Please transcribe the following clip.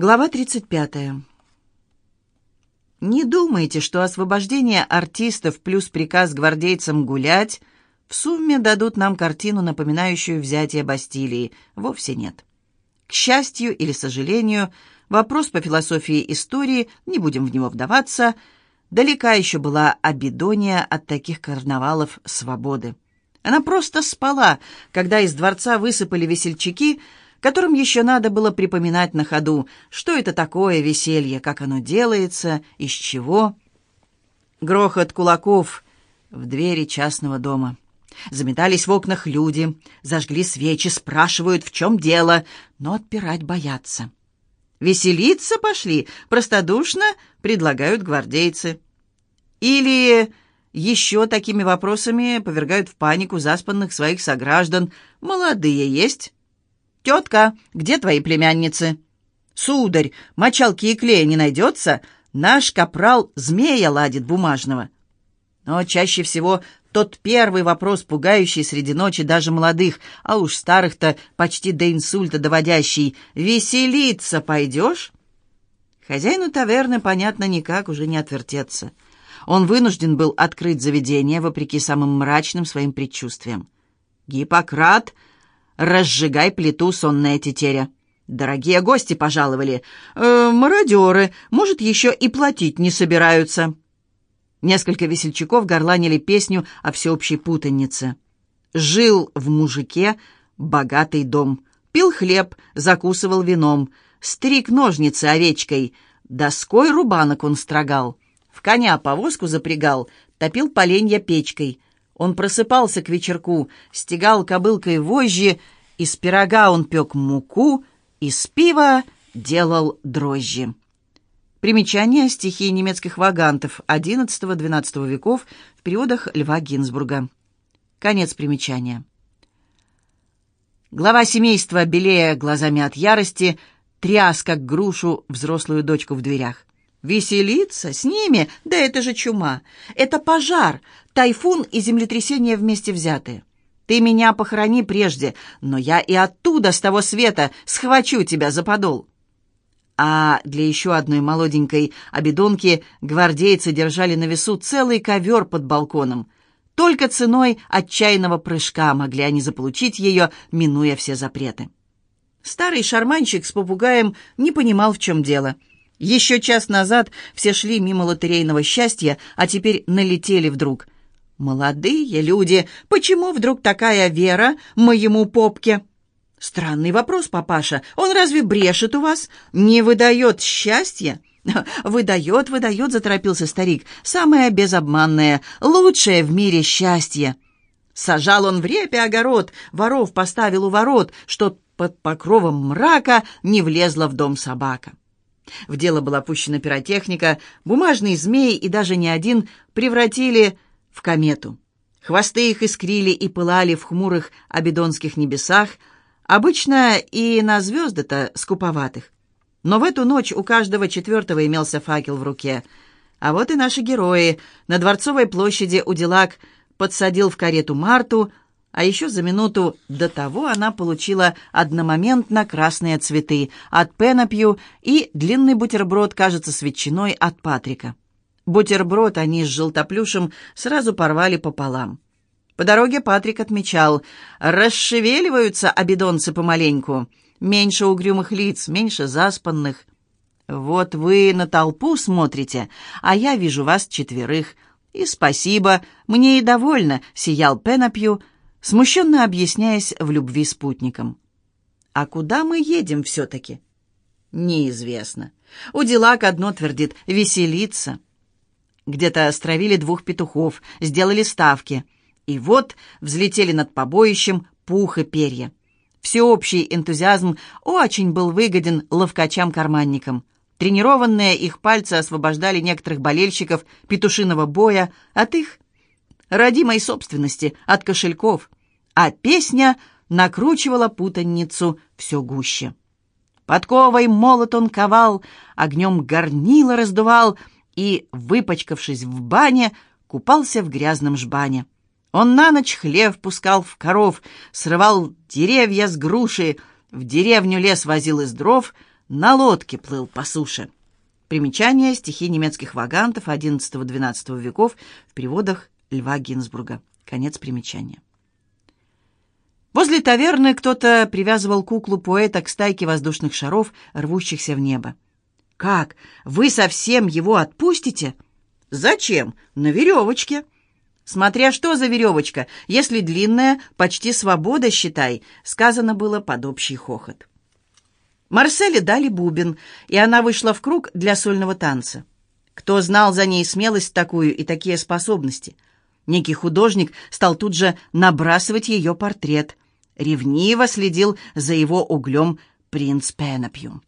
Глава 35. Не думайте, что освобождение артистов плюс приказ гвардейцам гулять в сумме дадут нам картину, напоминающую взятие Бастилии. Вовсе нет. К счастью или сожалению, вопрос по философии истории, не будем в него вдаваться, далека еще была Абидония от таких карнавалов свободы. Она просто спала, когда из дворца высыпали весельчаки, которым еще надо было припоминать на ходу, что это такое веселье, как оно делается, из чего. Грохот кулаков в двери частного дома. Заметались в окнах люди, зажгли свечи, спрашивают, в чем дело, но отпирать боятся. «Веселиться пошли», простодушно предлагают гвардейцы. Или еще такими вопросами повергают в панику заспанных своих сограждан. «Молодые есть?» «Тетка, где твои племянницы?» «Сударь, мочалки и клея не найдется? Наш капрал змея ладит бумажного». Но чаще всего тот первый вопрос, пугающий среди ночи даже молодых, а уж старых-то почти до инсульта доводящий. «Веселиться пойдешь?» Хозяину таверны, понятно, никак уже не отвертеться. Он вынужден был открыть заведение, вопреки самым мрачным своим предчувствиям. «Гиппократ!» «Разжигай плиту, сонная тетеря!» «Дорогие гости пожаловали! Э, мародеры! Может, еще и платить не собираются!» Несколько весельчаков горланили песню о всеобщей путанице. Жил в мужике богатый дом. Пил хлеб, закусывал вином, стриг ножницы овечкой, доской рубанок он строгал, в коня повозку запрягал, топил поленья печкой — он просыпался к вечерку, стегал кобылкой вожжи, из пирога он пек муку, из пива делал дрожжи. Примечание стихи немецких вагантов XI-XII веков в периодах Льва Гинзбурга. Конец примечания. Глава семейства, белея глазами от ярости, тряс, как грушу, взрослую дочку в дверях. Веселиться с ними? Да это же чума. Это пожар, тайфун и землетрясение вместе взятые. Ты меня похорони прежде, но я и оттуда, с того света, схвачу тебя за подол. А для еще одной молоденькой обедонки гвардейцы держали на весу целый ковер под балконом. Только ценой отчаянного прыжка могли они заполучить ее, минуя все запреты. Старый шарманщик с попугаем не понимал, в чем дело — еще час назад все шли мимо лотерейного счастья, а теперь налетели вдруг. «Молодые люди, почему вдруг такая вера моему попке?» «Странный вопрос, папаша. Он разве брешет у вас? Не выдает счастья?» «Выдает, выдает», — заторопился старик. «Самое безобманное, лучшее в мире счастье». Сажал он в репе огород, воров поставил у ворот, что под покровом мрака не влезла в дом собака. В дело была пущена пиротехника, бумажные змеи и даже не один превратили в комету. Хвосты их искрили и пылали в хмурых абидонских небесах, обычно и на звезды-то скуповатых. Но в эту ночь у каждого четвертого имелся факел в руке. А вот и наши герои. На Дворцовой площади Уделак подсадил в карету Марту, а еще за минуту до того она получила одномоментно красные цветы от Пенопью и длинный бутерброд, кажется, с ветчиной от Патрика. Бутерброд они с желтоплюшем сразу порвали пополам. По дороге Патрик отмечал, расшевеливаются обедонцы помаленьку, меньше угрюмых лиц, меньше заспанных. Вот вы на толпу смотрите, а я вижу вас четверых. И спасибо, мне и довольно, сиял Пенопью, — смущенно объясняясь в любви спутникам. «А куда мы едем все-таки?» «Неизвестно. Уделак одно твердит — веселиться». Где-то стравили двух петухов, сделали ставки. И вот взлетели над побоищем пух и перья. Всеобщий энтузиазм очень был выгоден ловкачам-карманникам. Тренированные их пальцы освобождали некоторых болельщиков петушиного боя от их родимой собственности, от кошельков, а песня накручивала путаницу все гуще. Подковой молот он ковал, огнем горнило раздувал и, выпачкавшись в бане, купался в грязном жбане. Он на ночь хлев пускал в коров, срывал деревья с груши, в деревню лес возил из дров, на лодке плыл по суше. Примечание стихи немецких вагантов XI-XII веков в переводах Льва Гинзбурга. Конец примечания. Возле таверны кто-то привязывал куклу поэта к стайке воздушных шаров, рвущихся в небо. «Как? Вы совсем его отпустите?» «Зачем? На веревочке». «Смотря что за веревочка. Если длинная, почти свобода, считай», — сказано было под общий хохот. Марселе дали бубен, и она вышла в круг для сольного танца. Кто знал за ней смелость такую и такие способности? Некий художник стал тут же набрасывать ее портрет. Ревниво следил за его углем принц Пенопью.